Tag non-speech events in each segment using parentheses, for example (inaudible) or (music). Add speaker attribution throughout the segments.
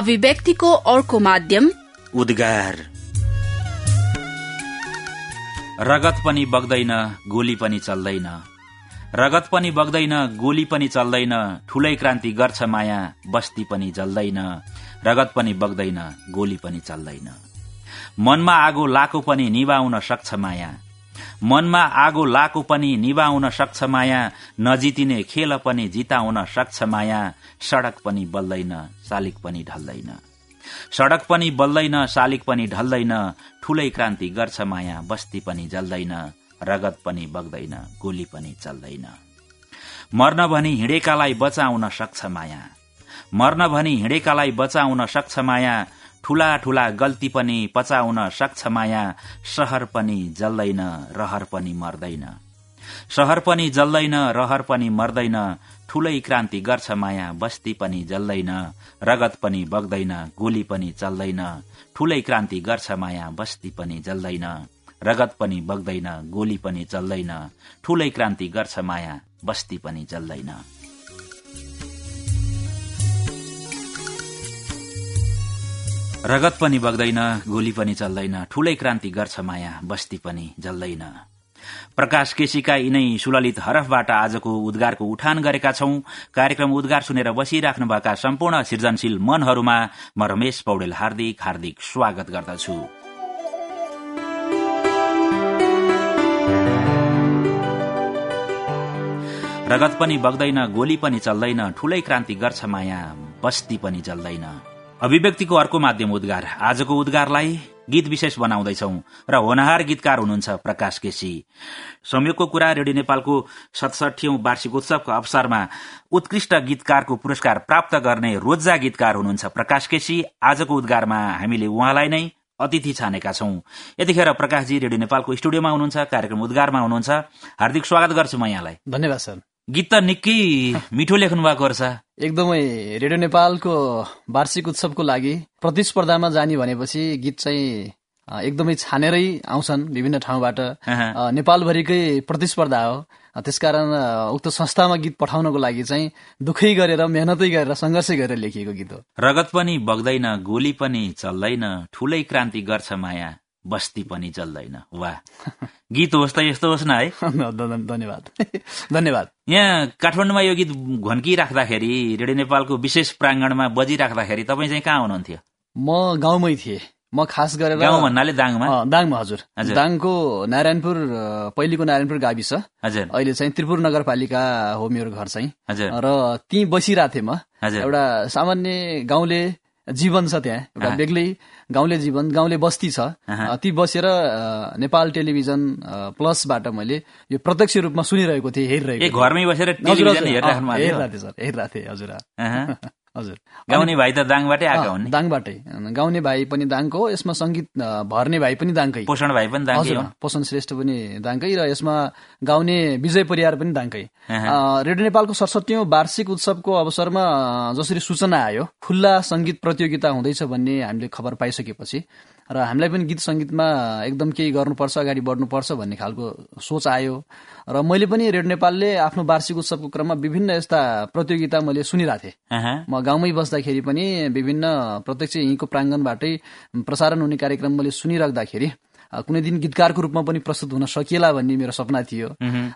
Speaker 1: अभिव्यक्तिको अर्को माध्यम
Speaker 2: उद्गार। रगत पनि बग्दैन गोली पनि चल्दैन। रगत पनि बग्दैन गोली पनि चल्दैन ठूलै क्रान्ति गर्छ माया बस्ती पनि जल्दैन। रगत पनि बग्दैन गोली पनि चल्दैन। मनमा आगो लाको पनि निभाउन सक्छ माया। मनमा आगो लाको पनि निभाउन सक्छ माया नजितिने खेल पनि जिताउन सक्छ माया सड़क पनि बल्दैन शालिक पनि ढल्दैन। सड़क पनि बल्दैन शालिक पनि ढल्दैन ठूलै क्रान्ति गर्छ माया बस्ती पनि जल्दैन रगत पनि बग्दैन गोली पनि चल्दैन। मर्न भनी हिँडेकालाई बचाउन सक्छ माया। मर्न भनी हिँडेकालाई बचाउन सक्छ माया ठूला ठूला गल्ती पनि पचाउन सक्छ माया शहर पनि जल्दैन रहर पनि मर्दैन। शहर पनि जल्दैन रहर पनि मर्दैन ठूलै क्रान्ति गर्छ माया बस्ती पनि जल्दैन रगत पनि बग्दैन गोली पनि चल्दैन ठूलै क्रान्ति गर्छ माया बस्ती पनि जल्दैन रगत पनि बग्दैन गोली पनि चल्दैन ठूलै क्रान्ति गर्छ माया बस्ती पनि जल्दैन। रगत पनि बग्दैन गोली पनि चल्दैन ठूलै क्रान्ति गर्छ माया बस्ती पनि जल्दैन। प्रकाश केसीका यिनै सुललित हरफबाट आजको उद्गारको उठान गरेका छौं। कार्यक्रम उद्गार सुनेर बसिराख्नुभएका सम्पूर्ण सृजनशील मनहरूमा म रमेश पौडेल हार्दिक हार्दिक स्वागत गर्दछु। रगत पनि बग्दैन गोली पनि चल्दैन ठूलै क्रान्ति गर्छ माया बस्ती पनि जल्दैन। अभिव्यक्तिको अर्को माध्यम उद्गार। आजको उद्गारलाई गीत विशेष बनाउँदैछौ र होनहार गीतकार हुनुहुन्छ प्रकाश केसी। संयोगको कुरा रेडियो नेपालको सतसठीौं वार्षिक उत्सवको अवसरमा उत्कृष्ट गीतकारको पुरस्कार प्राप्त गर्ने रोजा गीतकार हुनुहुन्छ प्रकाश केसी। आजको उद्गारमा हामीले उहाँलाई नै अतिथि छानेका छौं। यतिखेर प्रकाशजी रेडियो नेपालको स्टुडियोमा हुनुहुन्छ कार्यक्रम उद्गारमा हुनुहुन्छ। हार्दिक स्वागत गर्छु म यहाँलाई।
Speaker 3: धन्यवाद सर।
Speaker 2: गीत त निकै मिठो लेख्नु भएको रहेछ।
Speaker 3: एकदमै रेडियो नेपालको वार्षिक उत्सवको लागि प्रतिस्पर्धामा जाने भनेपछि गीत चाहिँ एकदमै छानेरै आउँछन् विभिन्न ठाउँबाट। नेपालभरिकै प्रतिस्पर्धा हो। त्यसकारण उक्त संस्थामा गीत पठाउनको लागि चाहिँ दुखै गरेर मेहनतै गरेर सङ्घर्षै गरेर लेखिएको गीत हो।
Speaker 2: रगत पनि बग्दैन गोली पनि चल्दैन ठुलै क्रान्ति गर्छ माया। बस्ती पनि जल्दैन। वा गीत होस् त यस्तो होस् न है। (laughs)
Speaker 3: धन्यवाद। (laughs) धन्यवाद।
Speaker 2: यहाँ काठमाडौँमा यो गीत घन्किराख्दाखेरि रेडियो नेपालको विशेष प्राङ्गणमा बजिराख्दाखेरि तपाईँ चाहिँ कहाँ हुनुहुन्थ्यो?
Speaker 3: म गाउँमै थिएँ। म खास गरेर
Speaker 2: गाउँ भन्नाले दाङमा?
Speaker 3: दाङमा हजुर। दाङको नारायणपुर पहिलेको नारायणपुर गाविस।
Speaker 2: हजुर।
Speaker 3: अहिले चाहिँ त्रिपुर नगरपालिका हो मेरो घर चाहिँ।
Speaker 2: हजुर।
Speaker 3: र ती बसिरहेको थिएँ म। एउटा सामान्य गाउँले जीवन छ त्यहाँ। एउटा बेग्लै गाउँले जीवन गाउँले बस्ती छ। ती बसेर नेपाल टेलिभिजन प्लसबाट मैले यो प्रत्यक्ष रूपमा सुनिरहेको थिएँ हेरिरहेको
Speaker 2: घरमै बसेर
Speaker 3: हेरिरहेको थिएँ सर हेरिरहेको थिएँ हजुर। (laughs) हजुर।
Speaker 2: गाउने भाइ त दाङबाटै आएको हुन्
Speaker 3: दाङबाटै। गाउने भाइ पनि दाङको यसमा संगीत भर्ने भाइ पनि दाङकै।
Speaker 2: पोषण भाइ पनि दाङकै
Speaker 3: पोषण श्रेष्ठ पनि दाङकै र यसमा गाउने विजय परियार पनि दाङकै। रेडियो नेपालको सडसठीौं वार्षिक उत्सवको अवसरमा जसरी सूचना आयो खुल्ला संगीत प्रतियोगिता हुँदैछ भन्ने हामीले खबर पाइसकेपछि र हामीलाई पनि गीत सङ्गीतमा एकदम केही गर्नुपर्छ अगाडि बढ्नुपर्छ भन्ने खालको सोच आयो। र मैले पनि रेडियो नेपालले आफ्नो वार्षिक उत्सवको क्रममा विभिन्न यस्ता प्रतियोगिता मैले सुनिरहेको थिएँ। म गाउँमै बस्दाखेरि पनि विभिन्न प्रत्यक्ष यहीँको प्राङ्गणबाटै प्रसारण हुने कार्यक्रम मैले सुनिराख्दाखेरि कुनै दिन गीतकारको रूपमा पनि प्रस्तुत हुन सकिएला भन्ने मेरो सपना थियो।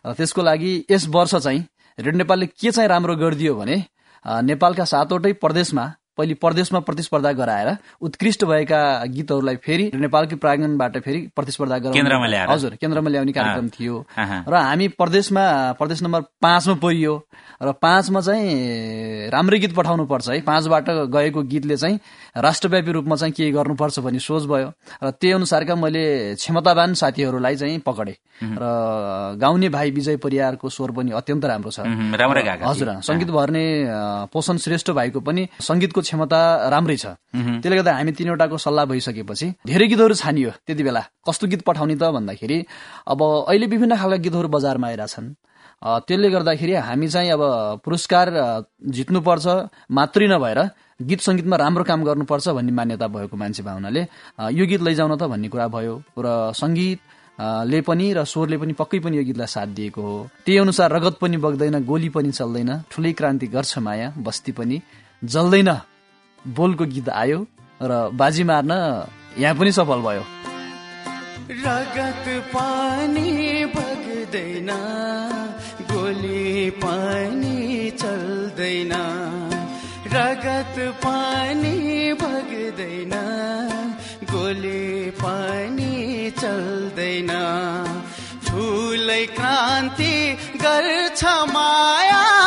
Speaker 3: त्यसको लागि यस वर्ष चाहिँ रेडियो नेपालले के चाहिँ राम्रो गरिदियो भने नेपालका सातवटै प्रदेशमा पहिले प्रदेशमा प्रतिस्पर्धा गराएर उत्कृष्ट भएका गीतहरूलाई फेरि नेपालकै प्राङ्गणबाट फेरि प्रतिस्पर्धा
Speaker 2: गराउनु
Speaker 3: हजुर केन्द्रमा ल्याउने कार्यक्रम थियो। र हामी प्रदेशमा प्रदेश नम्बर पाँचमा परियो र पाँचमा चाहिँ राम्रै गीत पठाउनु पर्छ है। पाँचबाट गएको गीतले चाहिँ राष्ट्रव्यापी रूपमा चाहिँ के गर्नुपर्छ भन्ने सोच भयो र त्यही अनुसारका मैले क्षमतावान साथीहरूलाई चाहिँ पकडे र गाउने भाइ विजय परियारको स्वर पनि अत्यन्त राम्रो छ। हजुर सङ्गीत भर्ने पोषण श्रेष्ठ भाइको पनि सङ्गीतको क्षमता राम्रै छ। त्यसले गर्दा हामी तिनवटाको सल्लाह भइसकेपछि धेरै गीतहरू छानियो त्यति बेला। कस्तो गीत पठाउने त भन्दाखेरि अब अहिले विभिन्न खालका गीतहरू बजारमा आइरहेछन्। त्यसले गर्दाखेरि हामी चाहिँ अब पुरस्कार जित्नुपर्छ मात्रै नभएर गीत सङ्गीतमा राम्रो काम गर्नुपर्छ भन्ने मान्यता भएको मान्छे भावनाले यो गीत लैजाउन त भन्ने कुरा भयो र सङ्गीत ले पनि र स्वरले पनि पक्कै पनि यो गीतलाई साथ दिएको हो। त्यही अनुसार रगत पनि बग्दैन गोली पनि चल्दैन ठुलै क्रान्ति गर्छ माया बस्ती पनि जल्दैन। बोलको गीत आयो र बाजी मार्न यहाँ पनि सफल भयो।
Speaker 4: रगत पानी बग्दैन गोली पानी चल्दैन। रगत पानी बग्दैन गोली पानी चल्दैन। ठुलै क्रान्ति गर्छ मायाले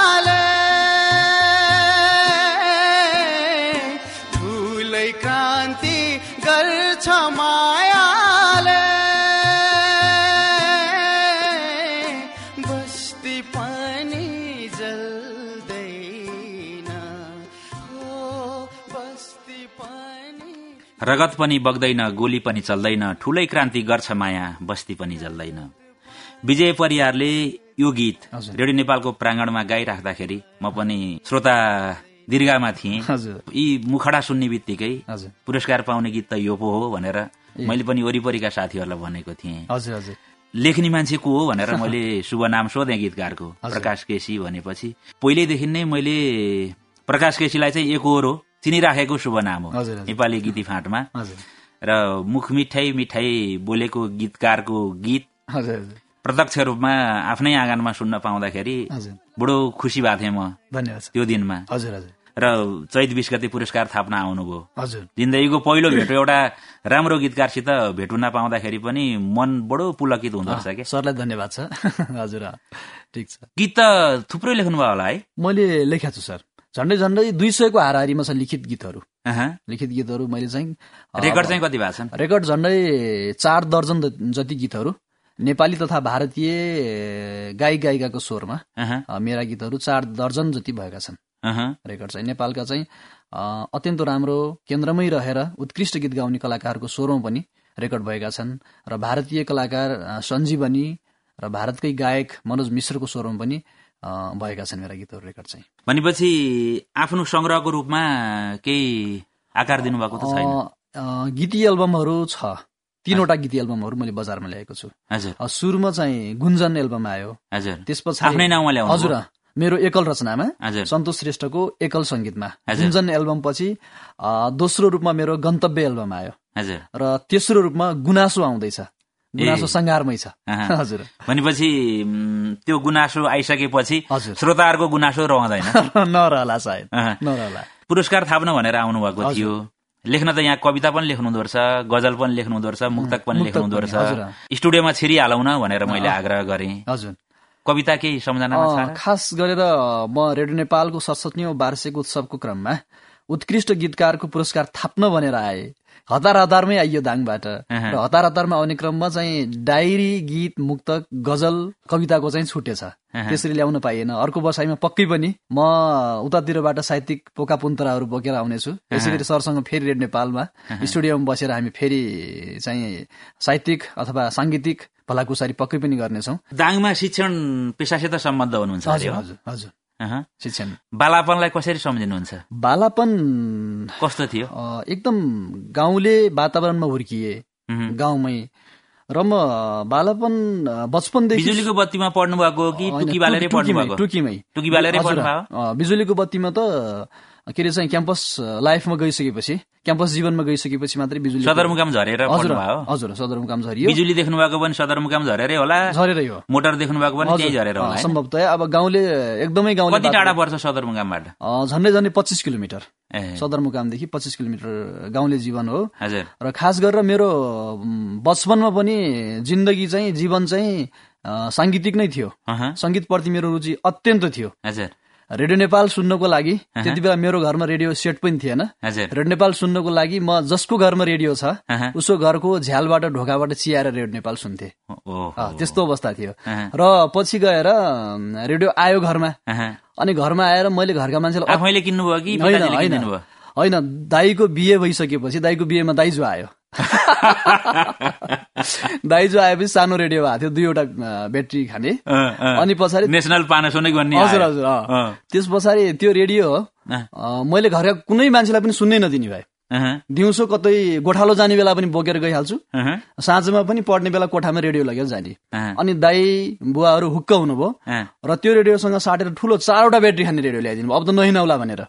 Speaker 2: रगत पनि बग्दैन गोली पनि चल्दैन ठूलै क्रान्ति गर्छ माया बस्ती पनि जल्दैन। विजय परियारले यो गीत। रेडियो नेपालको प्राङ्गणमा गाइराख्दाखेरि म पनि श्रोता दीर्घामा थिएँ। यी मुखडा सुन्ने बित्तिकै पुरस्कार पाउने गीत त यो पो हो भनेर मैले पनि वरिपरिका साथीहरूलाई भनेको थिएँ। लेख्ने मान्छे को हो भनेर (laughs) मैले शुभ नाम सोधेँ गीतकारको प्रकाश केसी भनेपछि। पहिल्यैदेखि नै मैले प्रकाश केसीलाई चाहिँ एकहोरो चिनिराखेको शुभ नाम हो। नेपाली गीती फाँटमा। र मुख मिठाई मिठाई बोलेको गीतकारको गीत। प्रत्यक्ष रूपमा आफ्नै आँगनमा सुन्न पाउँदाखेरि बडो खुसी भएको थिएँ म। त्यो दिनमा।
Speaker 3: हजुर हजुर।
Speaker 2: र चैत बिस गते पुरस्कार थाप्न आउनुभयो।
Speaker 3: हजुर।
Speaker 2: जिन्दगीको पहिलो भेटो एउटा राम्रो गीतकारसित भेट हुन पाउँदाखेरि पनि मन बडो पुलकित हुँदो रहेछ क्या
Speaker 3: सरलाई धन्यवाद छ (laughs) हजुर ठिक छ।
Speaker 2: गीत त थुप्रै लेख्नुभयो होला है?
Speaker 3: मैले लेखेको छु सर। झन्डै झन्डै दुई सयको हाराहारीमा छ लिखित गीतहरू। लिखित गीतहरू मैले चाहिँ
Speaker 2: रेकर्ड चाहिँ कति भएको छन्
Speaker 3: रेकर्ड झन्डै चार दर्जन जति गीतहरू। नेपाली तथा भारतीय गायक गायिकाको स्वरमा मेरा गीतहरू चार दर्जन जति भएका छन्। रेकर्ड चाहिँ नेपालका चाहिँ अत्यन्त राम्रो केन्द्रमै रहेर उत्कृष्ट गीत गाउने कलाकारको स्वरमा पनि रेकर्ड भएका छन् र भारतीय कलाकार सञ्जीवनी र भारतकै गायक मनोज मिश्रको स्वरमा पनि भएका छन् मेरा गीतहरू रेकर्ड चाहिँ।
Speaker 2: भनेपछि आफ्नो संग्रहको रूपमा केही आकार दिनुभएको त छैन।
Speaker 3: गीती एल्बमहरू छ। तीनवटा गीती एल्बमहरू मैले बजारमा ल्याएको छु।
Speaker 2: हजुर।
Speaker 3: सुरुमा चाहिँ गुन्जन एल्बम आयो।
Speaker 2: हजुर।
Speaker 3: त्यस
Speaker 2: आफ्नै नाउँमा ल्याउनु
Speaker 3: हजुर मेरो एकल रचनामा सन्तोष श्रेष्ठको एकल
Speaker 2: हजुर।
Speaker 3: गुन्जन एल्बम पछि दोस्रो रूपमा मेरो गन्तव्य एल्बम आयो। र तेस्रो रूपमा गुनासो आउँदैछ। गुनासो सङ्घारमै छ। (laughs) हजुर।
Speaker 2: भनेपछि त्यो गुनासो आइसकेपछि। श्रोताहरूको गुनासो रहँदैन। (laughs)
Speaker 3: नरहला सायद। नरहला।
Speaker 2: पुरस्कार थाप्न भनेर आउनुभएको थियो। लेख्न त यहाँ कविता पनि लेख्नु हुँदो रहेछ गजल पनि लेख्नु हुँदो रहेछ मुक्तक पनि। लेख्नु हुँदो। रहेछ स्टुडियोमा छिरिहालौँ न भनेर मैले आग्रह गरेँ।
Speaker 3: हजुर।
Speaker 2: कविता केही र?
Speaker 3: खास गरेर म रेडियो नेपालको सडसठौँ वार्षिक उत्सवको क्रममा उत्कृष्ट गीतकारको पुरस्कार थाप्न भनेर आए हतार हतारमै आइयो दाङबाट। र हतार हतारमा आउने क्रममा चाहिँ डायरी गीत मुक्तक गजल कविताको चाहिँ छुटेछ। त्यसरी ल्याउन पाइएन अर्को बसाइमा पक्कै पनि म उतातिरबाट साहित्यिक पोका पुन्तराहरू बोकेर आउनेछु यसै गरी सरसँग फेरि रेडियो नेपालमा स्टुडियोमा बसेर हामी फेरि चाहिँ साहित्यिक अथवा साङ्गीतिक भलाकुसारी पक्कै पनि गर्नेछौँ
Speaker 2: दाङमा शिक्षण पेसासित सम्बन्ध हुनुहुन्छ
Speaker 3: हजुर? हजुर। शिक्षण।
Speaker 2: बालापनलाई कसरी सम्झिनुहुन्छ?
Speaker 3: बालापन
Speaker 2: कस्तो थियो?
Speaker 3: एकदम गाउँले वातावरणमा हुर्किए। गाउँमै। र म बालापन बचपनदेखि
Speaker 2: बिजुलीको बत्तीमा पढ्नु भएको हो कि टुकी बालेरै
Speaker 3: टुकी-
Speaker 2: पढ्नु
Speaker 3: टुकीमै,
Speaker 2: भएको
Speaker 3: टुकीमै।
Speaker 2: टुकी बालेरै पढ्नु
Speaker 3: बिजुलीको बत्तीमा त के अरे चाहिँ क्याम्पस लाइफमा गइसकेपछि क्याम्पस जीवनमा गइसकेपछि मात्रै बिजुली
Speaker 2: सदरमुकाम झरेर
Speaker 3: हजुर हजुर सदरमुकाम झरियो।
Speaker 2: बिजुली देख्नु भएको पनि सदरमुकाम झरेरै होला?
Speaker 3: झरेरै हो।
Speaker 2: मोटर देख्नु भएको पनि त्यही झरेर होला
Speaker 3: अ,
Speaker 2: होइन?
Speaker 3: सम्भवतः अब गाउँले एकदमै गाउँले
Speaker 2: कति टाढा पर्छ सदरमुकामबाट
Speaker 3: झन्डै झन्डै पच्चिस किलोमिटर। सदरमुकामदेखि पच्चिस किलोमिटर गाउँले जीवन हो।
Speaker 2: हजुर।
Speaker 3: र खास गरेर मेरो बचपनमा पनि जिन्दगी चाहिँ जीवन चाहिँ साङ्गीतिक नै थियो। सङ्गीतप्रति मेरो रुचि अत्यन्त थियो।
Speaker 2: हजुर।
Speaker 3: रेडियो नेपाल सुन्नको लागि त्यति बेला मेरो घरमा रेडियो सेट पनि थिएन। रेडियो नेपाल सुन्नको लागि म जसको घरमा रेडियो छ उसको घरको झ्यालबाट ढोकाबाट चियाएर रेडियो नेपाल सुन्थे। त्यस्तो अवस्था थियो। र पछि गएर रेडियो आयो घरमा। अनि घरमा आएर मैले घरका मान्छेलाई होइन होइन दाईको बिहे भइसकेपछि दाईको बिहेमा दाइजो आयो। (laughs) दाइजो आएपछि सानो रेडियो भएको थियो दुईवटा ब्याट्री खाने। अनि पछाडि
Speaker 2: नेसनल पानासोनिक भन्ने
Speaker 3: हजुर। हजुर त्यस पछाडि त्यो रेडियो
Speaker 2: अ,
Speaker 3: मैले घरका कुनै मान्छेलाई पनि सुन्नै नदिने भए।
Speaker 2: अहँ,
Speaker 3: दिउँसो कतै गोठालो जाने बेला पनि बोकेर गइहाल्छु। साँझमा पनि पढ्ने बेला कोठामा रेडियो लगेर जाने। अनि दाई बुवाहरू हुक्क हुनुभयो। र त्यो रेडियोसँग साटेर ठुलो चारवटा ब्याट्री खाने रेडियो ल्याइदिनु भयो। अब त नहिनाउला भनेर।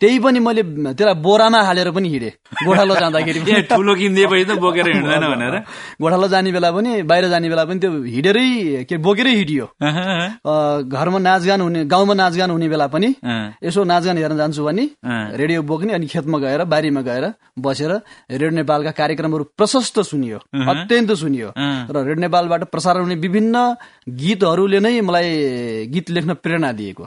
Speaker 3: त्यही पनि मैले त्यसलाई बोरामा हालेर पनि हिँडेँ। गोठालो जाँदाखेरि
Speaker 2: ठुलो किनिदिएपछि त बोकेर (laughs) हिँड्दैन भनेर।
Speaker 3: गोठालो जाने बेला पनि बाहिर जाने बेला पनि त्यो हिँडेरै के बोकेरै हिँडियो। घरमा नाचगान हुने गाउँमा नाचगान हुने बेला पनि यसो नाचगान हेर्न जान्छु भने। रेडियो बोक्ने अनि खेतमा गएर बारीमा गएर बसेर रेडियो नेपालका कार्यक्रमहरू प्रशस्त सुनियो अत्यन्त सुनियो। र रेडियो नेपालबाट प्रसारण हुने विभिन्न गीतहरूले नै मलाई गीत लेख्न प्रेरणा दिएको।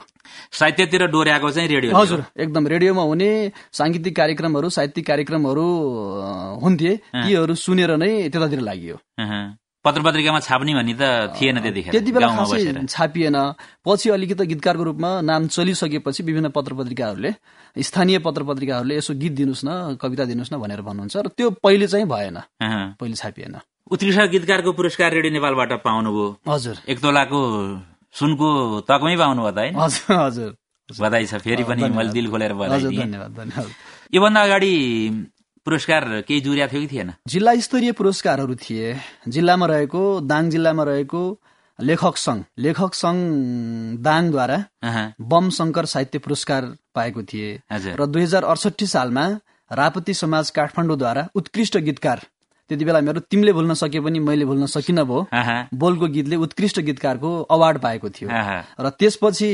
Speaker 2: साहित्यतिर डोर्याएको चाहिँ रेडियो
Speaker 3: हजुर एकदम। रेडियोमा हुने साङ्गीतिक कार्यक्रमहरू साहित्यिक कार्यक्रमहरू हुन्थे। तीहरू सुनेर नै त्यतातिर लागि
Speaker 2: अहँ। पत्र पत्रिकामा छाप्ने भन्ने त थिएन त्यतिखेर
Speaker 3: त्यति बेला खासै छापिएन। पछि अलिकति गीतकारको रूपमा नाम चलिसकेपछि विभिन्न पत्र पत्रिकाहरूले स्थानीय पत्र पत्रिकाहरूले यसो गीत दिनुहोस् न कविता दिनुहोस् न भनेर भन्नुहुन्छ र त्यो पहिले चाहिँ भएन। पहिले छापिएन।
Speaker 2: उत्कृष्ट गीतकारको पुरस्कार रेडियो नेपालबाट पाउनुभयो।
Speaker 3: हजुर।
Speaker 2: एक तोलाको सुनको तकमै पाउनु भयो त होइन
Speaker 3: हजुर हजुर।
Speaker 2: बधाई छ फेरि पनि मैले दिल खोलेर बधाई
Speaker 3: धन्यवाद धन्यवाद।
Speaker 2: योभन्दा अगाडि पुरस्कार केही जुर्या थियो कि थिएन?
Speaker 3: जिल्ला स्तरीय पुरस्कारहरू थिए। जिल्लामा रहेको दाङ जिल्लामा रहेको लेखक संघ लेखक संघ दाङद्वारा बम शङ्कर साहित्य पुरस्कार पाएको थिए। र दुई हजार अडसठी सालमा रापती समाज काठमाडौँद्वारा उत्कृष्ट गीतकार त्यति बेला मेरो तिमीले भुल्न सके पनि मैले भुल्न सकिन भो।
Speaker 2: अहँ,
Speaker 3: बोलको गीतले उत्कृष्ट गीतकारको अवार्ड पाएको थियो। र त्यसपछि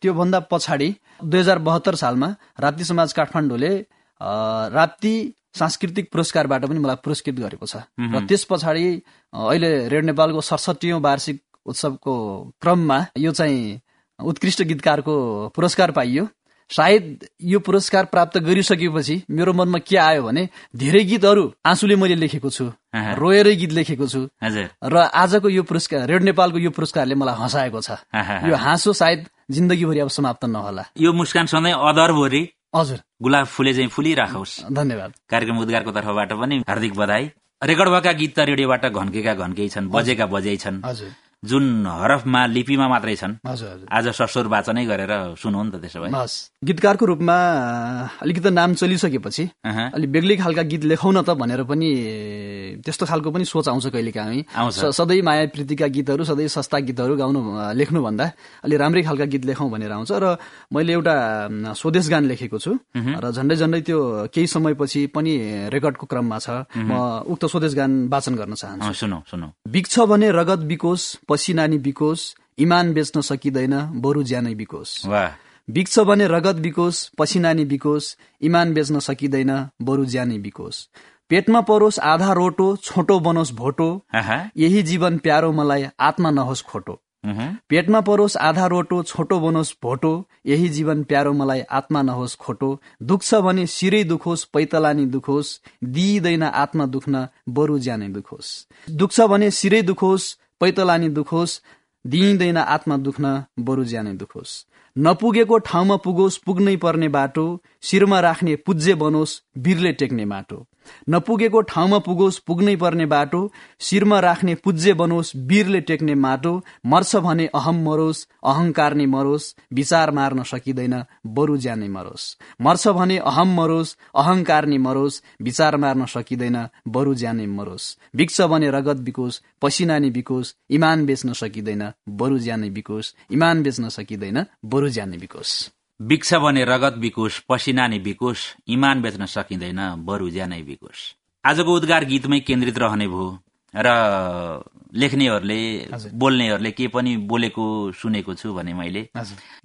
Speaker 3: त्योभन्दा पछाडि दुई हजार बहत्तर सालमा राप्ती समाज काठमाडौँले राप्ती सांस्कृतिक पुरस्कारबाट पनि मलाई पुरस्कृत गरेको छ। र त्यस पछाडि अहिले रेड नेपालको सडसठीौँ वार्षिक उत्सवको क्रममा यो चाहिँ उत्कृष्ट गीतकारको पुरस्कार पाइयो। सायद यो पुरस्कार प्राप्त गरिसकेपछि मेरो मनमा के आयो भने धेरै गीतहरू आँसुले मैले लेखेको छु। रोएरै गीत लेखेको छु।
Speaker 2: हजुर।
Speaker 3: र आजको यो पुरस्कार रेड नेपालको यो पुरस्कारले मलाई हँसाएको छ। यो हाँसो सायद जिन्दगीभरि अब समाप्त नहोला।
Speaker 2: यो मुस्कान सधैँ अदरभरि
Speaker 3: हजुर।
Speaker 2: गुलाब फुले चाहिँ फुलिराखोस्।
Speaker 3: धन्यवाद।
Speaker 2: कार्यक्रम उद्घारको तर्फबाट पनि हार्दिक बधाई। रेकर्ड भएका गीत त रेडियोबाट घन्केका घन्कै छन् बजेका बजै छन्।
Speaker 3: हजुर।
Speaker 2: जुन हरफमा लिपिमा मात्रै छन्। आज सस्वर वाचनै गरेर सुनौ नि त त्यसो भए।
Speaker 3: गीतकारको रूपमा अलिकति नाम चलिसकेपछि अलिक बेग्लै खालका गीत लेखाउन त भनेर पनि त्यस्तो खालको पनि सोच आउँछ कहिलेकाहीँ।
Speaker 2: आउँछ।
Speaker 3: स- सधैँ माया प्रीतिका गीतहरू सधैँ सस्ता गीतहरू गाउनु लेख्नुभन्दा अलि राम्रै खालका गीत लेखौँ भनेर आउँछ। र मैले एउटा स्वदेश गान लेखेको छु। र झन्डै झन्डै त्यो केही समयपछि पनि रेकर्डको क्रममा छ। म उक्त स्वदेश गान वाचन गर्न चाहन्छु।
Speaker 2: सुनौ सुनौ।
Speaker 3: बिक्छ भने रगत बिकोस पसिनानी बिकोस इमान बेच्न सकिँदैन बरु ज्यानै बिकोस। बिक्छ भने रगत बिकोस पसिनानी बिकोस इमान बेच्न सकिँदैन बरु ज्यानै बिकोस। पेटमा परोस् आधा रोटो छोटो बनोस् भोटो। यही जीवन प्यारो मलाई आत्मा नहोस् खोटो। पेटमा परोस् आधा रोटो छोटो बनोस् भोटो। यही जीवन प्यारो मलाई आत्मा नहोस् खोटो। दुख्छ भने शिरै दुखोस् पैतलानी दुखोस्। दिइँदैन आत्मा दुख्न बरु ज्यानै दुखोस्। दुख्छ भने शिरै दुखोस् पैतलानी दुखोस् दिइँदैन आत्मा दुख्न बरु ज्यानै दुखोस् नपुगेको ठाउँमा पुगोस् पुग्नै पर्ने बाटो शिरमा राख्ने पूज्य बनोस् वीरले टेक्ने माटो। नपुगेको ठाउँमा पुगोस् पुग्नै पर्ने बाटो शिरमा राख्ने पूज्य बनोस् वीरले टेक्ने माटो मर्छ भने अहम मरोस् अहंकार नै मरोस् विचार मार्न सकिँदैन बरु ज्यानै मरोस्। मर्छ भने अहम मरोस् अहंकार नै मरोस् विचार मार्न सकिँदैन बरु ज्यानै मरोस्। बिक्छ भने रगत बिकोस् पसिना नि बिकोस् इमान बेच्न सकिँदैन बरु ज्यानै बिकोस् इमान बेच्न सकिँदैन बरु ज्यानै बिकोस्।
Speaker 2: बिक्छ भने रगत बिकोस् पसिना नि बिकोस् इमान बेच्न सकिँदैन बरु ज्यानै बिकोस् आजको उद्गार गीतमै केन्द्रित रहने भयो र लेख्नेहरूले बोल्नेहरूले के पनि बोलेको सुनेको छु भने मैले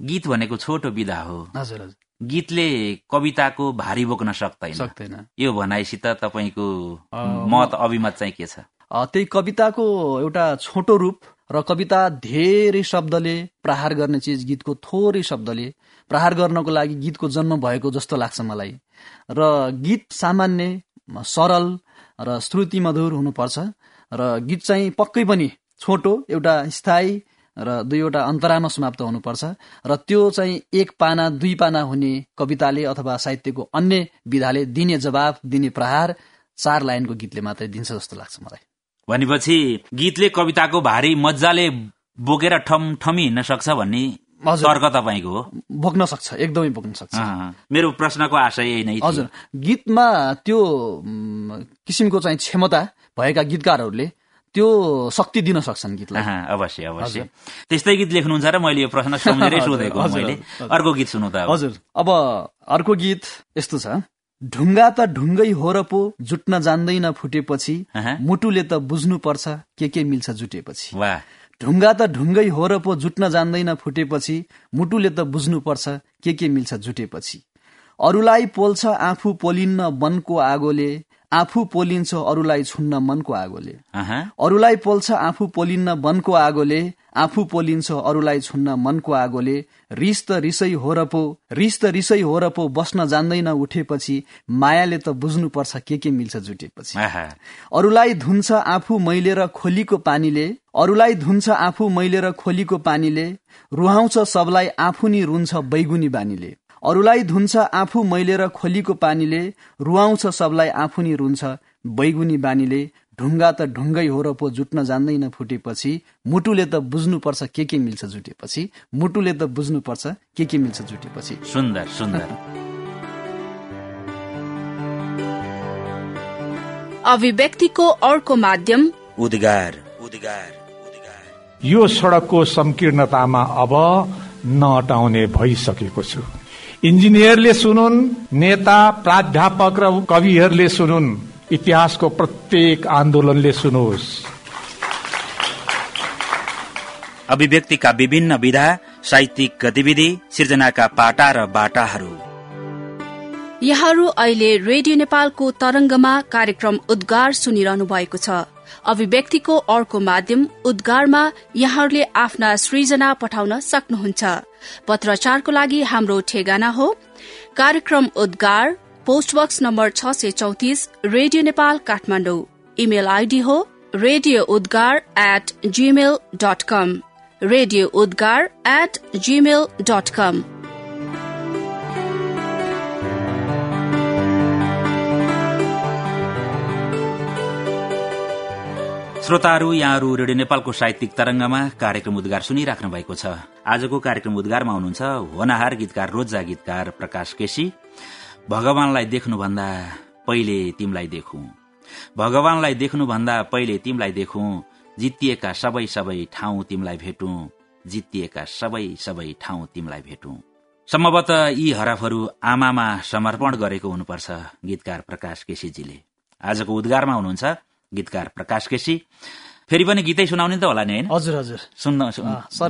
Speaker 2: गीत भनेको छोटो विधा हो। गीतले कविताको भारी बोक्न सक्दैन।
Speaker 3: सक्दैन।
Speaker 2: यो भनाइसित तपाईँको मत अभिमत चाहिँ के छ?
Speaker 3: त्यही कविताको एउटा छोटो रूप र कविता धेरै शब्दले प्रहार गर्ने चिज गीतको थोरै शब्दले प्रहार गर्नको लागि गीतको जन्म भएको जस्तो लाग्छ मलाई। र गीत सामान्य सरल र श्रुति मधुर हुनुपर्छ र गीत चाहिँ पक्कै पनि छोटो एउटा स्थायी र दुईवटा अन्तरामा समाप्त हुनुपर्छ र त्यो चाहिँ एक पाना दुई पाना हुने कविताले अथवा साहित्यको अन्य विधाले दिने जवाब दिने प्रहार चार लाइनको गीतले मात्रै दिन्छ जस्तो लाग्छ मलाई।
Speaker 2: भनेपछि गीतले कविताको भारी मजाले बोकेर ठम ठमी हिँड्न सक्छ भन्ने। तर्क तपाईँको हो?
Speaker 3: बोक्न सक्छ एकदमै बोक्न सक्छ।
Speaker 2: मेरो प्रश्नको आशय यही नै।
Speaker 3: हजुर। गीतमा त्यो किसिमको चाहिँ क्षमता भएका गीतकारहरूले त्यो शक्ति दिन सक्छन् गीतलाई।
Speaker 2: अवश्य अवश्य। त्यस्तै गीत लेख्नुहुन्छ र मैले यो प्रश्न (laughs) सोधेको मैले। अर्को गीत सुन्नु त।
Speaker 3: हजुर। अब अर्को गीत यस्तो छ। ढुङ्गा त ढुङ्गै हो र पो जुट्न जान्दैन फुटेपछि। मुटुले त बुझ्नु पर्छ के के मिल्छ जुटेपछि। ढुङ्गा त ढुङ्गै हो र पो जुट्न जान्दैन फुटेपछि मुटुले त बुझ्नु पर्छ के के मिल्छ जुटेपछि। अरूलाई पोल्छ आफू पोलिन्न वनको आगोले आफू पोलिन्छ अरूलाई छुन्न मनको आगोले। अरूलाई पोल्छ आफू पोलिन्न वनको आगोले आफू पोलिन्छ अरूलाई छुन्न मनको आगोले। रिस त रिसै हो र पो रिस त रिसै हो र पो बस्न जान्दैन उठेपछि मायाले त बुझ्नुपर्छ के के मिल्छ जुटेपछि। अरूलाई धुन्छ आफू मैलेर खोलीको पानीले अरूलाई धुन्छ आफू मैलेर खोलीको पानीले रुहाउँछ सबलाई आफू नि रुन्छ बैगुनी बानीले। अरूलाई धुन्छ आफू मैलेर खोलीको पानीले रुहाउँछ सबलाई आफू नि रुन्छ बैगुनी बानीले ढुङ्गा त ढुङ्गै हो र पो जुट्न जान्दैन फुटेपछि। मुटुले त बुझ्नुपर्छ के के मिल्छ जुटेपछि। मुटुले त बुझ्नुपर्छ के के मिल्छ जुटेपछि।
Speaker 2: सुन्दर सुन्दर।
Speaker 1: अभिव्यक्तिको अर्को माध्यम
Speaker 2: उद्गार। उद्गार उद्गार
Speaker 5: यो सड़कको संकीर्णतामा अब नअटाउने भइसकेको छु। इन्जिनियरले सुनुन् नेता प्राध्यापक र कविहरूले सुनुन्। इतिहासको प्रत्येक आन्दोलनले सुनोस्।
Speaker 2: अभिव्यक्तिका विभिन्न विधा साहित्यिक गतिविधि सृजनाका पाटा र बाटाहरू।
Speaker 1: यहाँहरू अहिले रेडियो नेपालको तरंगमा कार्यक्रम उद्गार सुनिरहनु भएको छ। अभिव्यक्तिको अर्को माध्यम उद्गारमा यहाँहरूले आफ्ना सृजना पठाउन सक्नुहुन्छ। पत्रचारको लागि हाम्रो ठेगाना हो। कार्यक्रम उद्गार पोस्टबक्स नम्बर छ सय चौतिस radio Nepal Kathmandu. Email ID हो radio Udgar at Gmail dot com radio Udgar at Gmail dot com
Speaker 2: श्रोताहरू यहाँहरू रेडियो नेपालको साहित्यिक तरंगमा कार्यक्रम उद्गार सुनिराख्नु भएको छ। आजको कार्यक्रम उद्गारमा हुनुहुन्छ होनाहार गीतकार रोजा गीतकार प्रकाश केसी। भगवानलाई देख्नुभन्दा पहिले तिमीलाई देखौं। भगवानलाई देख्नुभन्दा पहिले तिमीलाई देखौं। जितिएका सबै सबै ठाउँ तिमीलाई भेटौं। जितिएका सबै सबै ठाउँ तिमीलाई भेटौं। सम्भवतः यी हरफहरू आमामा समर्पण गरेको हुनुपर्छ गीतकार प्रकाश केसीजीले। आजको उद्गारमा हुनुहुन्छ गीतकार प्रकाश केसी। फेरि पनि गीतै सुनाउने त होला नि होइन?
Speaker 3: हजुर हजुर।
Speaker 2: सुन्न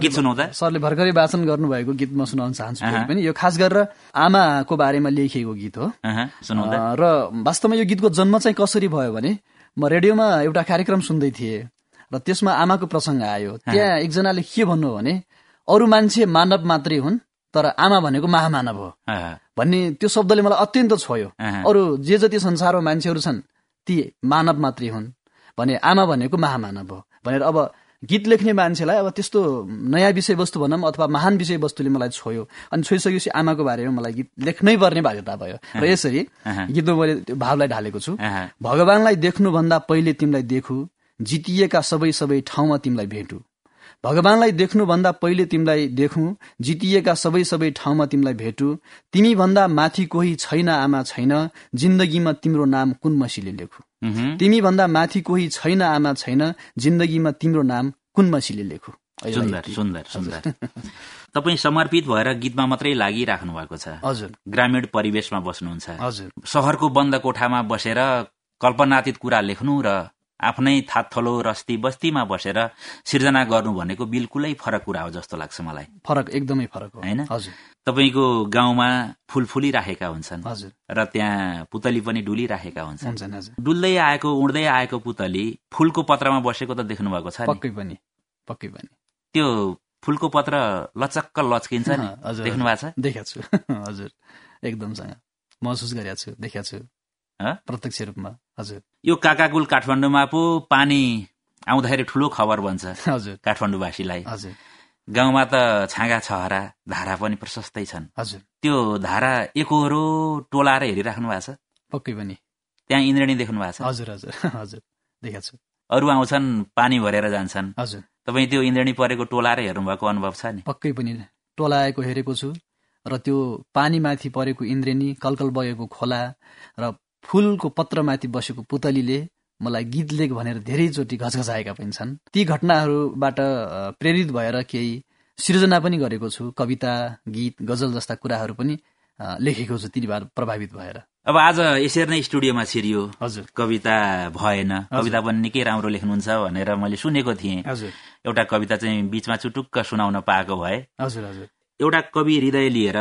Speaker 2: गीत सुनाउँदा?
Speaker 3: सरले भर्खरै वाचन गर्नुभएको गीत म सुनाउन चाहन्छु पनि। यो खास गरेर आमाको बारेमा लेखिएको गीत हो।
Speaker 2: सुनाउँदा?
Speaker 3: र वास्तवमा यो गीतको जन्म चाहिँ कसरी भयो भने म रेडियोमा एउटा कार्यक्रम सुन्दै थिएँ र त्यसमा आमाको प्रसङ्ग आयो। त्यहाँ एकजनाले के भन्नु भने अरू मान्छे मानव मात्रै हुन् तर आमा भनेको महामानव हो। भन्ने त्यो शब्दले मलाई अत्यन्त छोयो। अरू जे जति संसारमा मान्छेहरू छन् ती मानव मात्रै हुन्। भने आमा भनेको महामानव हो। भनेर अब गीत लेख्ने मान्छेलाई अब त्यस्तो नयाँ विषयवस्तु भनौँ अथवा महान विषयवस्तुले मलाई छोयो। अनि छोइसकेपछि आमाको बारेमा मलाई गीत लेख्नै पर्ने बाध्यता भयो। र यसरी गीतमा मैले त्यो भावलाई ढालेको छु। भगवानलाई देख्नुभन्दा पहिले तिमीलाई देखु जितिएका सबै सबै ठाउँमा तिमीलाई भेटु। भगवानलाई देख्नुभन्दा पहिले तिमीलाई देखु जितिएका सबै सबै ठाउँमा तिमीलाई भेटु। तिमी भन्दा माथि कोही छैन आमा छैन। जिन्दगीमा तिम्रो नाम कुन मसीले लेखु। तिमी भन्दा माथि कोही छैन आमा छैन जिन्दगीमा तिम्रो नाम कुन मसीले लेखु?
Speaker 2: सुन्दर सुन्दर सुन्दर। तपाईँ समर्पित भएर गीतमा मात्रै लागिराख्नु भएको छ।
Speaker 3: हजुर।
Speaker 2: ग्रामीण परिवेशमा बस्नुहुन्छ।
Speaker 3: हजुर।
Speaker 2: सहरको बन्द कोठामा बसेर कल्पनातीत कुरा लेख्नु र आफ्नै थातथलो रस्ती बस्तीमा बसेर सिर्जना गर्नु भनेको बिल्कुलै फरक कुरा हो जस्तो लाग्छ मलाई।
Speaker 3: फरक एकदमै फरक
Speaker 2: होइन?
Speaker 3: हजुर।
Speaker 2: तपाईँको गाउँमा फूल फुलिराखेका हुन्छन् र त्यहाँ पुतली पनि डुलिराखेका हुन्छन्। डुल्दै आएको उड्दै आएको पुतली फूलको पत्रमा बसेको त देख्नु भएको छ
Speaker 3: पक्कै पनि पक्कै पनि।
Speaker 2: त्यो फूलको पत्र लचक्क लच्किन्छ नि। (laughs) देख्नु भएको छ?
Speaker 3: देखाएको छु। (laughs) हजुर। एकदमसँग। महसुस गरेको छु। देखाएको छु? प्रत्यक्ष रूपमा हजुर।
Speaker 2: यो काकाकुल काठमाडौँमा पो पानी आउँदाखेरि ठुलो खबर बन्छ। (laughs)
Speaker 3: हजुर।
Speaker 2: काठमाडौँवासीलाई।
Speaker 3: हजुर।
Speaker 2: गाउँमा त छाँगा छहरा धारा पनि प्रशस्तै छन्।
Speaker 3: हजुर।
Speaker 2: त्यो धारा एकहोरो टोलाएर हेरिराख्नु भएको छ?
Speaker 3: पक्कै पनि।
Speaker 2: त्यहाँ इन्द्रणी देख्नु भएको छ?
Speaker 3: हजुर हजुर (laughs) हजुर देखाएको छु।
Speaker 2: अरू आउँछन् पानी भरेर जान्छन्।
Speaker 3: हजुर।
Speaker 2: तपाईँ त्यो इन्द्रणी परेको टोलाएर हेर्नुभएको अनुभव छ नि?
Speaker 3: पक्कै पनि टोलाएको हेरेको छु र त्यो पानीमाथि परेको इन्द्रेणी कलकल बगेको खोला र फुलको पत्रमाथि बसेको पुतलीले मलाई गीत लेख भनेर धेरैचोटि घचघचाएका पनि छन्। ती घटनाहरूबाट प्रेरित भएर केही सृजना पनि गरेको छु। कविता गीत गजल जस्ता कुराहरू पनि लेखेको छु। तिनीबाट प्रभावित भएर।
Speaker 2: अब आज यसरी नै स्टुडियोमा छिरियो।
Speaker 3: हजुर।
Speaker 2: कविता भएन। कविता पनि निकै राम्रो लेख्नुहुन्छ भनेर मैले सुनेको थिएँ।
Speaker 3: हजुर।
Speaker 2: एउटा कविता चाहिँ बीचमा चुटुक्क सुनाउन पाएको भए।
Speaker 3: हजुर हजुर।
Speaker 2: एउटा कवि हृदय लिएर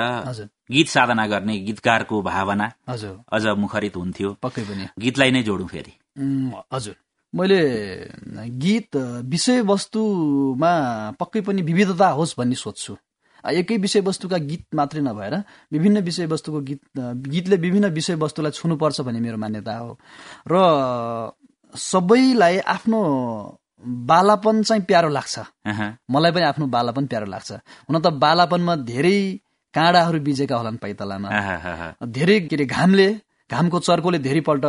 Speaker 2: गीत साधना गर्ने गीतकारको भावना
Speaker 3: हजुर।
Speaker 2: अझ मुखरित हुन्थ्यो।
Speaker 3: पक्कै पनि।
Speaker 2: गीतलाई नै जोडौँ फेरि।
Speaker 3: हजुर। मैले गीत विषयवस्तुमा पक्कै पनि विविधता होस् भन्ने सोध्छु। एकै विषयवस्तुका गीत मात्रै नभएर विभिन्न विषयवस्तुको गीत गीतले विभिन्न विषयवस्तुलाई छुनुपर्छ भन्ने मेरो मान्यता हो। र सबैलाई आफ्नो बालापन चाहिँ प्यारो लाग्छ। मलाई पनि आफ्नो बालापन प्यारो लाग्छ। हुन त बालापनमा धेरै काँडाहरू बिजेका होलान् पाइतलामा। धेरै के अरे घामले घामको चर्कोले धेरैपल्ट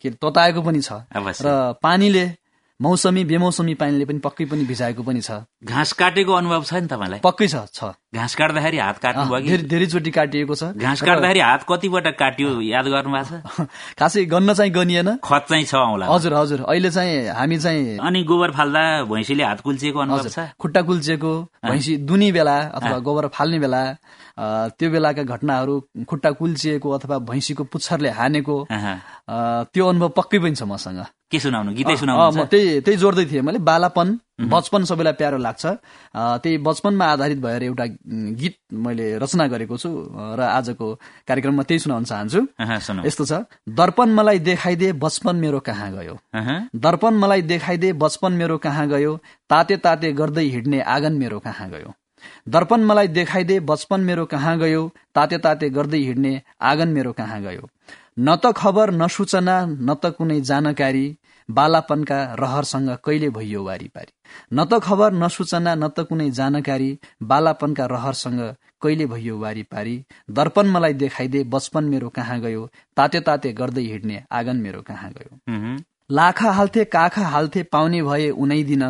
Speaker 3: के अरे तताएको पनि छ। र पानीले मौसमी बेमौसमी पानीले पनि पक्कै पनि भिजाएको पनि छ।
Speaker 2: घाँस काटेको अनुभव छ नि तपाईँलाई?
Speaker 3: पक्कै छ।
Speaker 2: घाँस काट्दाखेरि हात काट्नु भयो
Speaker 3: धेरैचोटि काटिएको छ।
Speaker 2: घाँस काट्दाखेरि हात कतिपल्ट काट्यो याद गर्नु भएको छ
Speaker 3: खासै गन्न चाहिँ गनिएन।
Speaker 2: खत चाहिँ छ औला
Speaker 3: हजुर हजुर। अहिले चाहिँ हामी चाहिँ
Speaker 2: अनि गोबर फाल्दा भैँसीले हात कुल्चिएको अनुभव छ?
Speaker 3: खुट्टा कुल्चिएको भैँसी दुनी बेला अथवा गोबर फाल्ने बेला त्यो बेलाका घटनाहरू खुट्टा कुल्चिएको अथवा भैँसीको पुच्छरले हानेको त्यो अनुभव पक्कै पनि छ मसँग।
Speaker 2: के सुनाउनु? गीतै सुनाउनु
Speaker 3: त्यही त्यही जोड्दै थिएँ मैले बालापन। बचपन सबैलाई प्यारो लाग्छ। त्यही बचपनमा आधारित भएर एउटा गीत मैले रचना गरेको छु र आजको कार्यक्रममा त्यही सुनाउन चाहन्छु। यस्तो छ। दर्पण मलाई देखाइदे बचपन मेरो कहाँ गयो। दर्पण मलाई देखाइदे बचपन मेरो कहाँ गयो। ताते ताते गर्दै हिँड्ने आँगन मेरो कहाँ गयो। दर्पण मलाई देखाइदे बचपन मेरो कहाँ गयो। ताते ताते गर्दै हिँड्ने आँगन मेरो कहाँ गयो। न त खबर न सूचना न त कुनै जानकारी। बालापनका रहरसँग कहिले भइयो वारिपारी? न त खबर न सूचना न त कुनै जानकारी बालापनका रहरसँग कहिले भइयो वारिपारी? दर्पण मलाई देखाइदे बचपन मेरो कहाँ गयो? ताते ताते गर्दै हिँड्ने आँगन मेरो कहाँ गयो? लाखा हाल्थे काखा हाल्थे पाउने भए उनै दिन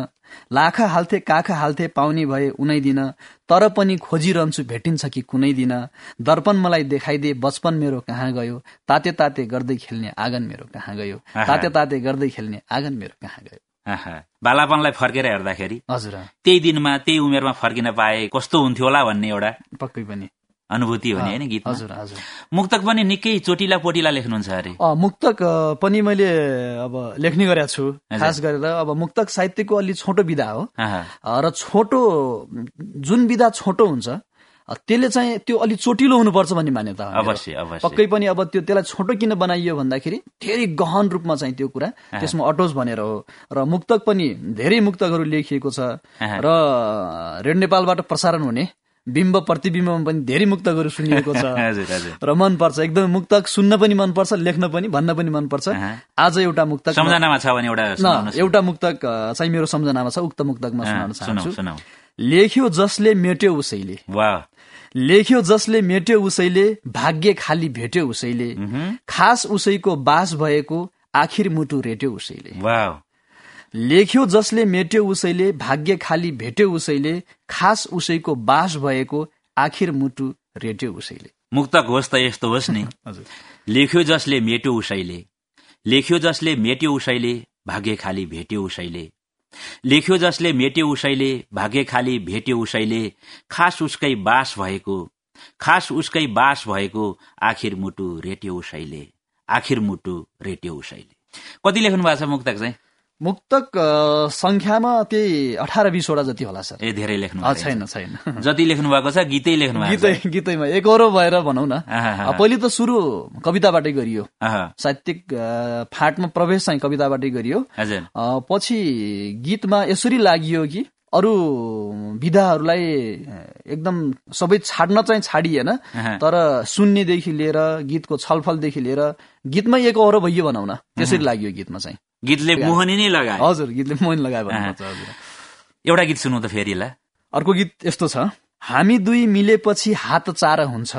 Speaker 3: लाखा हाल्थे काखा हाल्थे पाउने भए उनै दिन तर पनि खोजिरहन्छु भेटिन्छ कि कुनै दिन। दर्पण मलाई देखाइदे बचपन मेरो कहाँ गयो? ताते ताते गर्दै खेल्ने आँगन मेरो कहाँ गयो? ताते ताते गर्दै खेल्ने आँगन मेरो कहाँ गयो।
Speaker 2: बालापनलाई फर्केर हेर्दाखेरि
Speaker 3: हजुर।
Speaker 2: त्यही दिनमा त्यही उमेरमा फर्किन पाए कस्तो हुन्थ्यो होला भन्ने एउटा
Speaker 3: पक्कै पनि।
Speaker 2: अनुभूति हो नि होइन गीतमा?
Speaker 3: हजुर हजुर।
Speaker 2: मुक्तक पनि निकै चोटिला पोटिला लेख्नुहुन्छ अरे।
Speaker 3: मुक्तक पनि मैले अब लेख्ने गरेका छु। खास गरेर अब मुक्तक साहित्यको अलि छोटो विधा हो। र छोटो जुन विधा छोटो हुन्छ त्यसले चाहिँ त्यो अलि चोटिलो हुनुपर्छ भन्ने मान्यता।
Speaker 2: अवश्य अवश्य।
Speaker 3: पक्कै पनि अब त्यो त्यसलाई छोटो किन बनाइयो भन्दाखेरि धेरै गहन रूपमा चाहिँ त्यो कुरा त्यसमा अटोस भनेर हो। र मुक्तक पनि धेरै मुक्तकहरू लेखिएको छ। र रेड नेपालबाट प्रसारण हुने। बिम्ब प्रतिबिम्बमा पनि धेरै मुक्तकहरू सुनिएको छ। (laughs) र मनपर्छ एकदमै मुक्तक सुन्न पनि मनपर्छ लेख्न पनि भन्न पनि मनपर्छ। आज एउटा मुक्तक
Speaker 2: सम्झनामा छ भने एउटा।
Speaker 3: एउटा मुक्तक चाहिँ मेरो सम्झनामा छ उक्त मुक्तकमा सुनाउन
Speaker 2: सुनाउ
Speaker 3: चाहन्छु लेख्यो जसले मेट्यो उसैले। लेख्यो जसले मेट्यो उसैले भाग्य खाली भेट्यो उसैले। खास उसैको बास भएको आखिर मुटु रेट्यो उसैले। लेख्यो जसले मेट्यो उसैले भाग्य खाली भेट्यो उसैले खास उसैको बास भएको आखिर मुटु रेट्यो उसैले।
Speaker 2: मुक्तक होस् त यस्तो होस् नि। (laughs)
Speaker 3: हजुर।
Speaker 2: लेख्यो जसले मेट्यो उसैले लेख्यो जसले मेट्यो उसैले भाग्य खाली भेट्यो उसैले। लेख्यो जसले मेट्यो उसैले भाग्य खाली भेट्यो उसैले खास उसकै बास भएको खास उसकै बास भएको आखिर मुटु रेट्यो उसैले आखिर मुटु रेट्यो उसैले। कति लेख्नु भएको छ मुक्तक चाहिँ?
Speaker 3: मुक्तक संख्यामा त्यही अठार बिसवटा जति होला सर।
Speaker 2: ए धेरै लेख्नु
Speaker 3: छैन छैन। (laughs)
Speaker 2: जति लेख्नु भएको छ गीतै लेख्नु भएको
Speaker 3: गीतै गीतैमा। एकरो भएर भनौँ न। पहिले त सुरु कविताबाटै गरियो। साहित्यिक फाँटमा प्रवेश चाहिँ कविताबाटै गरियो। पछि गीतमा यसरी लागि कि अरू विधाहरूलाई एकदम सबै छाड्न चाहिँ छाडिएन। तर सुन्नेदेखि लिएर गीतको छलफलदेखि लिएर गीतमै एक अरो भइयो भनौँ न। त्यसरी लाग्यो गीतमा चाहिँ।
Speaker 2: गीतले मोहनी नै लगाए।
Speaker 3: हजुर गीतले मोइन लगायो
Speaker 2: एउटा गीत सुनौ त फेरि ल।
Speaker 3: अर्को गीत यस्तो छ। हामी दुई मिलेपछि हात चार हुन्छ।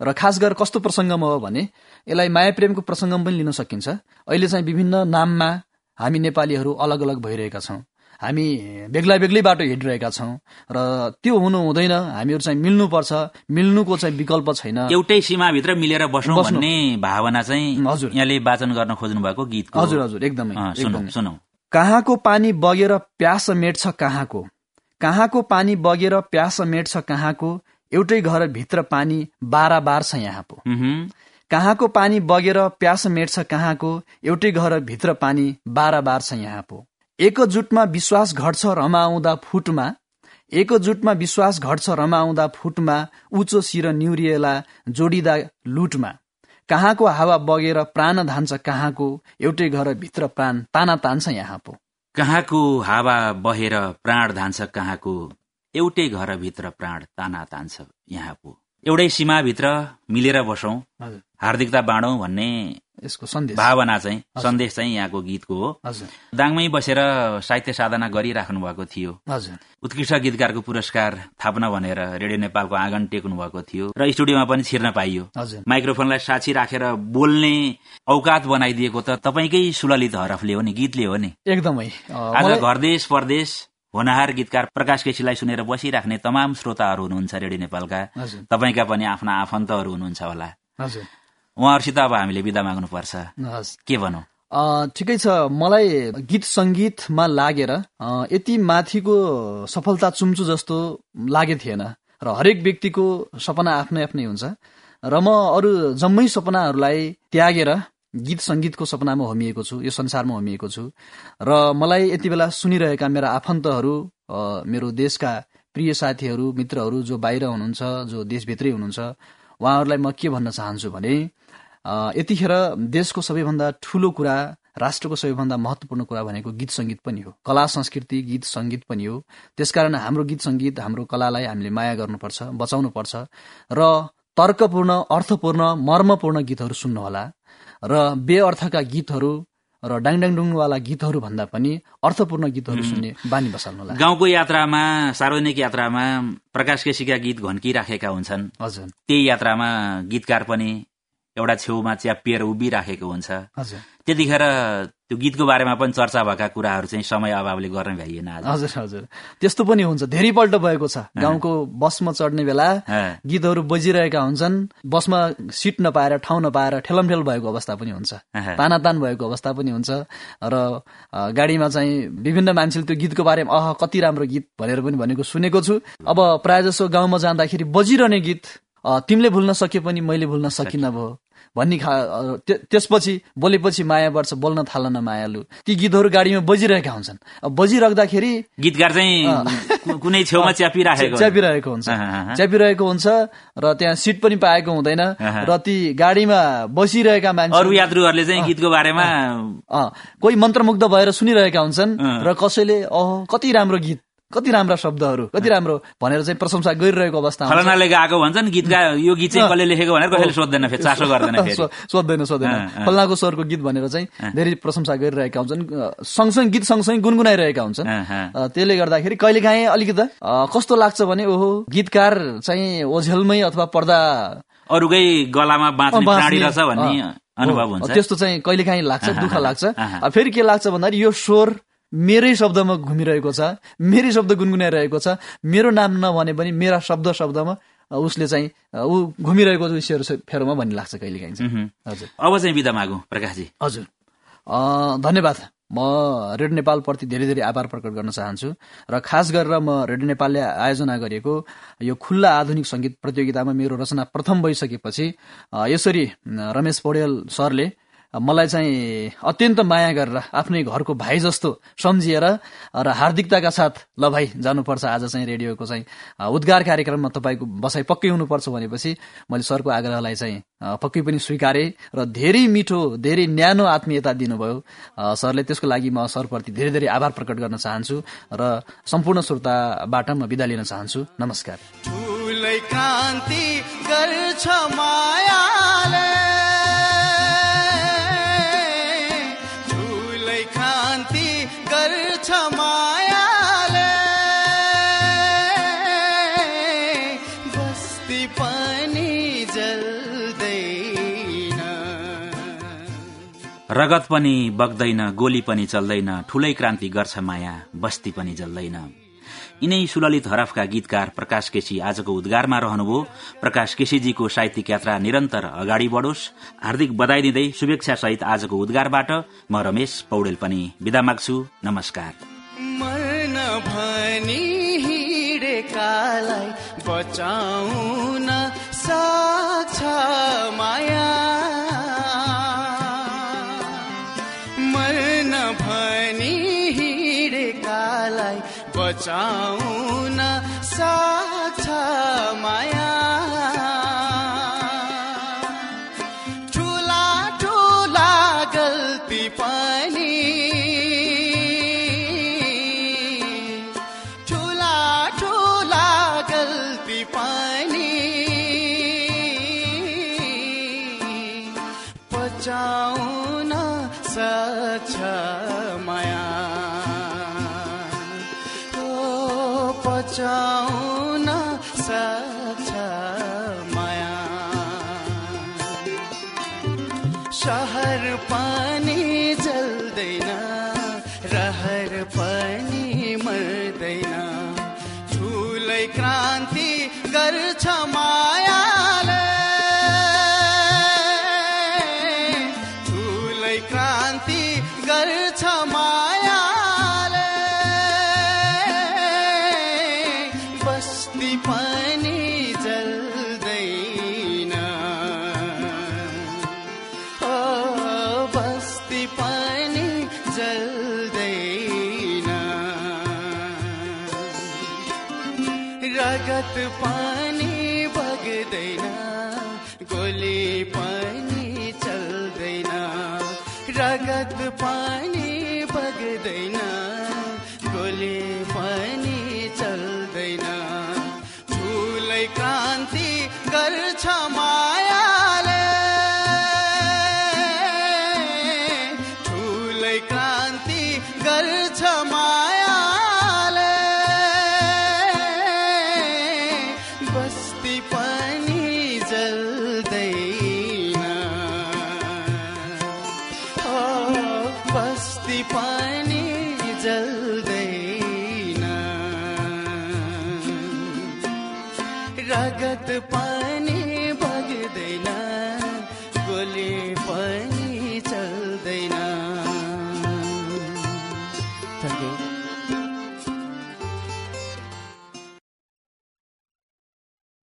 Speaker 3: र खास गरेर कस्तो प्रसङ्गमा हो भने यसलाई माया प्रेमको प्रसङ्गमा पनि लिन सकिन्छ। अहिले चाहिँ विभिन्न नाममा हामी नेपालीहरू अलग अलग भइरहेका छौँ।
Speaker 6: हामी बेग्ला बेग्लै बाटो हिँडिरहेका छौँ र त्यो हुनु हुँदैन हामीहरू चाहिँ मिल्नुपर्छ। मिल्नुको चाहिँ विकल्प छैन।
Speaker 2: एउटै सीमाभित्र मिलेर बस्नु। भन्ने भावना चाहिँ
Speaker 6: हजुर।
Speaker 2: यहाँले वाचन गर्न खोज्नु भएको गीत
Speaker 6: हजुर हजुर एकदमै
Speaker 2: सुनौ
Speaker 6: कहाँको पानी बगेर प्यास मेट्छ कहाँको? कहाँको पानी बगेर प्यास मेट्छ कहाँको? एउटै घर भित्र पानी बाह्र बार छ यहाँ पो कहाँको पानी बगेर प्यास मेट्छ कहाँको? एउटै घर भित्र पानी बाह्र बार छ यहाँ पो एकजुटमा विश्वास घट्छ रमाउँदा फुटमा। एकजुटमा विश्वास घट्छ रमाउँदा फुटमा। उचो सिर निउरिएला जोडिँदा लुटमा। कहाँको हावा बगेर प्राण धान्छ कहाँको? एउटै घर भित्र प्राण ताना तान्छ यहाँ पो।
Speaker 2: कहाँको हावा बहेर प्राण धान्छ कहाँको? एउटै घरभित्र प्राण ताना तान्छ यहाँ पो। एउटै सीमाभित्र मिलेर बसौँ। हार्दिकता बाँडौँ भन्ने
Speaker 6: यसको सन्देश।
Speaker 2: भावना चाहिँ सन्देश चाहिँ यहाँको गीतको हो। दाङमै बसेर साहित्य साधना गरिराख्नु भएको थियो। उत्कृष्ट गीतकारको पुरस्कार थाप्न भनेर रेडियो नेपालको आँगन टेक्नु भएको थियो र स्टुडियोमा पनि छिर्न पाइयो। माइक्रोफोनलाई साक्षी राखेर बोल्ने औकात बनाइदिएको त तपाईँकै सुललित हरफले हो नि गीतले हो नि।
Speaker 6: एकदमै।
Speaker 2: आज घरदेश परदेश होनहार गीतकार प्रकाश केसीलाई सुनेर बसिराख्ने तमाम श्रोताहरू हुनुहुन्छ रेडियो नेपालका। तपाईँका पनि आफ्ना आफन्तहरू हुनुहुन्छ होला। उहाँहरूसित अब हामीले विदा माग्नुपर्छ। के भनौँ
Speaker 6: ठिकै छ। मलाई गीत सङ्गीतमा लागेर यति माथिको सफलता चुम्चु जस्तो लागे थिएन। र हरेक व्यक्तिको सपना आफ्नै आफ्नै हुन्छ। र म अरू जम्मै सपनाहरूलाई त्यागेर गीत सङ्गीतको सपनामा होमिएको छु यो संसारमा होमिएको छु। र मलाई यति बेला सुनिरहेका मेरा आफन्तहरू मेरो देशका प्रिय साथीहरू मित्रहरू जो बाहिर हुनुहुन्छ जो देशभित्रै हुनुहुन्छ उहाँहरूलाई म के भन्न चाहन्छु भने यतिखेर देशको सबैभन्दा ठूलो कुरा राष्ट्रको सबैभन्दा महत्वपूर्ण कुरा भनेको गीत सङ्गीत पनि हो। कला संस्कृति गीत सङ्गीत पनि हो। त्यसकारण हाम्रो गीत सङ्गीत हाम्रो कलालाई हामीले माया गर्नुपर्छ बचाउनुपर्छ। र तर्कपूर्ण अर्थपूर्ण मर्मपूर्ण गीतहरू सुन्नुहोला। र बेअर्थका गीतहरू र डाङडाङडुङवाला गीतहरू भन्दा पनि अर्थपूर्ण गीतहरू सुन्ने बानी बसाल्नु
Speaker 2: गाउँको यात्रामा सार्वजनिक यात्रामा प्रकाश केसीका गीत घन्किराखेका हुन्छन्।
Speaker 6: हजुर।
Speaker 2: त्यही यात्रामा गीतकार पनि एउटा छेउमा च्यापिएर उभिराखेको हुन्छ। त्यतिखेर त्यो गीतको बारेमा पनि चर्चा भएका कुराहरू चाहिँ समय अभावले गर्न भ्याइएन
Speaker 6: हजुर हजुर। त्यस्तो पनि हुन्छ। धेरैपल्ट भएको छ। गाउँको बसमा चढ्ने बेला गीतहरू बजिरहेका हुन्छन्। बसमा सिट नपाएर ठाउँ नपाएर ठेलमठेल भएको अवस्था पनि हुन्छ। तानातान भएको अवस्था पनि हुन्छ। र गाडीमा चाहिँ विभिन्न मान्छेले त्यो गीतको बारेमा अह कति राम्रो गीत भनेर पनि भनेको सुनेको छु। अब प्रायः जसो गाउँमा जाँदाखेरि बजिरहने गीत तिमीले भुल्न सके पनि मैले भुल्न सकिन भयो भन्ने खा त्यसपछि बोलेपछि माया बढ्छ बोल्न थाल्न मायालु। ती गीतहरू गाडीमा बजिरहेका हुन्छन्। अब बजिराख्दाखेरि
Speaker 2: गीतकार चाहिँ कुनै छेउमा च्यापिरहेको
Speaker 6: च्यापिरहेको हुन्छ। च्यापिरहेको हुन्छ। र त्यहाँ सिट पनि पाएको हुँदैन र ती गाडीमा बसिरहेका मान्छे
Speaker 2: अरू यात्रुहरूले चाहिँ गीतको बारेमा
Speaker 6: कोही मन्त्रमुग्ध भएर सुनिरहेका हुन्छन् र कसैले अह कति राम्रो गीत कति राम्रा शब्दहरू कति राम्रो भनेर चाहिँ प्रशंसा गरिरहेको अवस्था
Speaker 2: फलनाले गाएको भन्छन् गीतका यो गीत चाहिँ कसले लेखेको भनेर कसैले सोध्दैन फेरि चासो गर्दैन
Speaker 6: सोध्दैन सोध्दैन। फलनाको स्वरको गीत भनेर चाहिँ धेरै प्रशंसा गरिरहेका हुन्छन्। सँगसँगै गीत सँगसँगै गुनगुनाइरहेका हुन्छन्। त्यसले गर्दाखेरि कहिलेकाहीँ अलिकति कस्तो लाग्छ भने ओहो गीतकार चाहिँ ओझेलमै अथवा पर्दा
Speaker 2: अरूकै गलामा बाँच्ने भन्ने अनुभव हुन्छ।
Speaker 6: त्यस्तो चाहिँ कहिलेकाहीँ लाग्छ दुःख लाग्छ। फेरि के लाग्छ भन्दाखेरि यो स्वर मेरै शब्दमा घुमिरहेको छ मेरै शब्द गुनगुनाइरहेको छ मेरो नाम नभने पनि मेरा शब्द शब्दमा उसले चाहिँ ऊ घुमिरहेको विषयहरू फेरोमा भन्ने लाग्छ कहिलेकाहीँ चाहिँ।
Speaker 2: हजुर। अब चाहिँ बिदा मागु प्रकाशजी।
Speaker 6: हजुर। धन्यवाद। म रेडियो नेपालप्रति धेरै धेरै आभार प्रकट गर्न चाहन्छु र खास गरेर म रेडियो नेपालले आयोजना गरेको यो खुल्ला आधुनिक सङ्गीत प्रतियोगितामा मेरो रचना प्रथम भइसकेपछि यसरी रमेश पौडेल सरले मलाई चाहिँ अत्यन्त माया गरेर आफ्नै घरको भाइ जस्तो सम्झिएर र हार्दिकताका साथ ल भाइ जानुपर्छ। आज चाहिँ रेडियोको चाहिँ उद्गार कार्यक्रममा तपाईँको बसाइ पक्कै हुनुपर्छ भनेपछि मैले सरको आग्रहलाई चाहिँ पक्कै पनि स्वीकारेँ र धेरै मिठो धेरै न्यानो आत्मीयता दिनुभयो। सरले त्यसको लागि म सरप्रति धेरै धेरै आभार प्रकट गर्न चाहन्छु र सम्पूर्ण श्रोताबाट म विदा लिन चाहन्छु। नमस्कार।
Speaker 2: रगत पनि बग्दैन गोली पनि चल्दैन ठूलै क्रान्ति गर्छ माया बस्ती पनि जल्दैन। यिनै सुललित हरफका गीतकार प्रकाश केसी आजको उद्गारमा रहनुभयो। प्रकाश केसीजीको साहित्यिक यात्रा निरन्तर अगाडि बढ़ोस्। हार्दिक बधाई दिँदै शुभेच्छा सहित आजको उद्गारबाट म रमेश पौडेल पनि विदा माग्छु। नमस्कार।
Speaker 3: बचाउन माया। बचाउन सक्छ माया। ठुला ठुला गल्ती पनि ठुला ठुला गल्ती पनि ओ पचाउन सक्छ माया। सहर पनि जल्दैन रहर पनि मर्दैन। ठुलै क्रान्ति गर्छ मायाले रगत पनि बग्दैन गोली पनि चल्दैन। रगत पनि बग्दैन गोली पनि चल्दैन। ठुलै क्रान्ति गर्छ